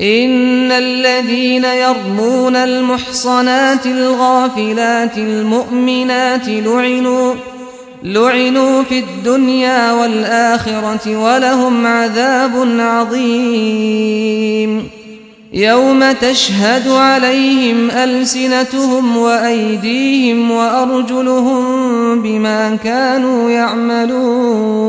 إن الذين يرمون المحصنات الغافلات المؤمنات لعنوا لعنوا في الدنيا والآخرة ولهم عذاب عظيم. يوم تشهد عليهم ألسنتهم وأيديهم وأرجلهم بما كانوا يعملون.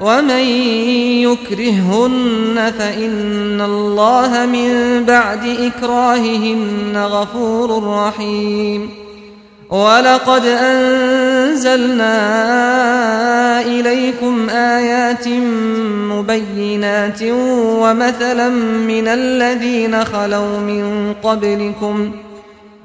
ومن يكرهن فإن الله من بعد إكراههن غفور رحيم ولقد أنزلنا إليكم آيات مبينات ومثلا من الذين خلوا من قبلكم ۖ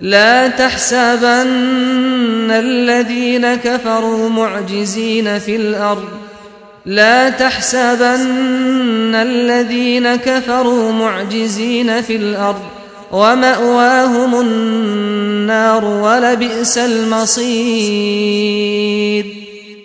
لا تحسبن الذين كفروا معجزين في الأرض. لا تحسبن الذين كفروا معجزين في الأرض. ومأواهم النار ولبئس المصير.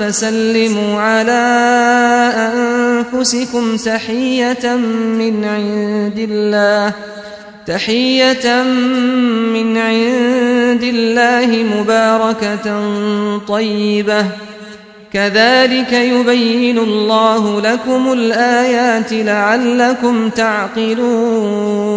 فسلموا على أنفسكم تحية من عند الله تحية من عند الله مباركة طيبة. كذلك يبين الله لكم الآيات لعلكم تعقلون.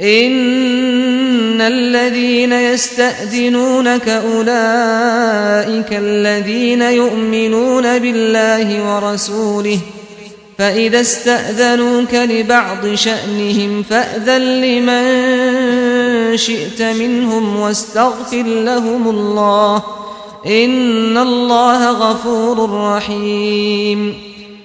ان الذين يستأذنونك اولئك الذين يؤمنون بالله ورسوله فاذا استأذنوك لبعض شأنهم فاذن لمن شئت منهم واستغفر لهم الله ان الله غفور رحيم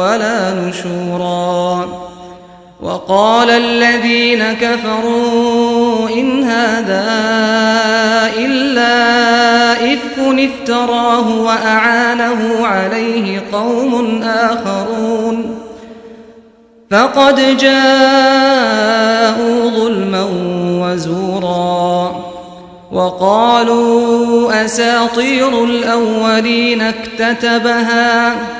ولا نشورا. وقال الذين كفروا إن هذا إلا إفك افتراه وأعانه عليه قوم آخرون. فقد جاءوا ظلما وزورا. وقالوا أساطير الأولين اكتتبها. وقالوا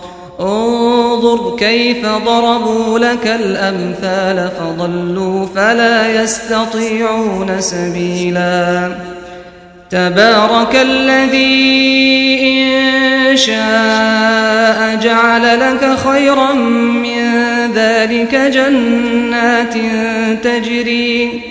انظر كيف ضربوا لك الأمثال فضلوا فلا يستطيعون سبيلا. تبارك الذي إن شاء جعل لك خيرا من ذلك جنات تجري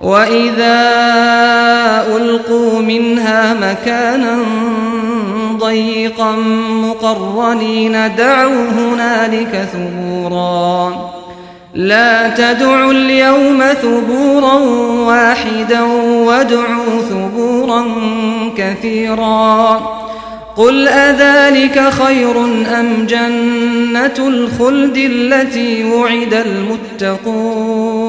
وَإِذَا أُلْقُوا مِنْهَا مَكَانًا ضَيِّقًا مُقَرَّنِينَ دَعَوْا هُنَالِكَ ثُبُورًا لا تدعوا اليوم ثبورا واحدا وادعوا ثبورا كثيرا قل أذلك خير أم جنة الخلد التي وعد المتقون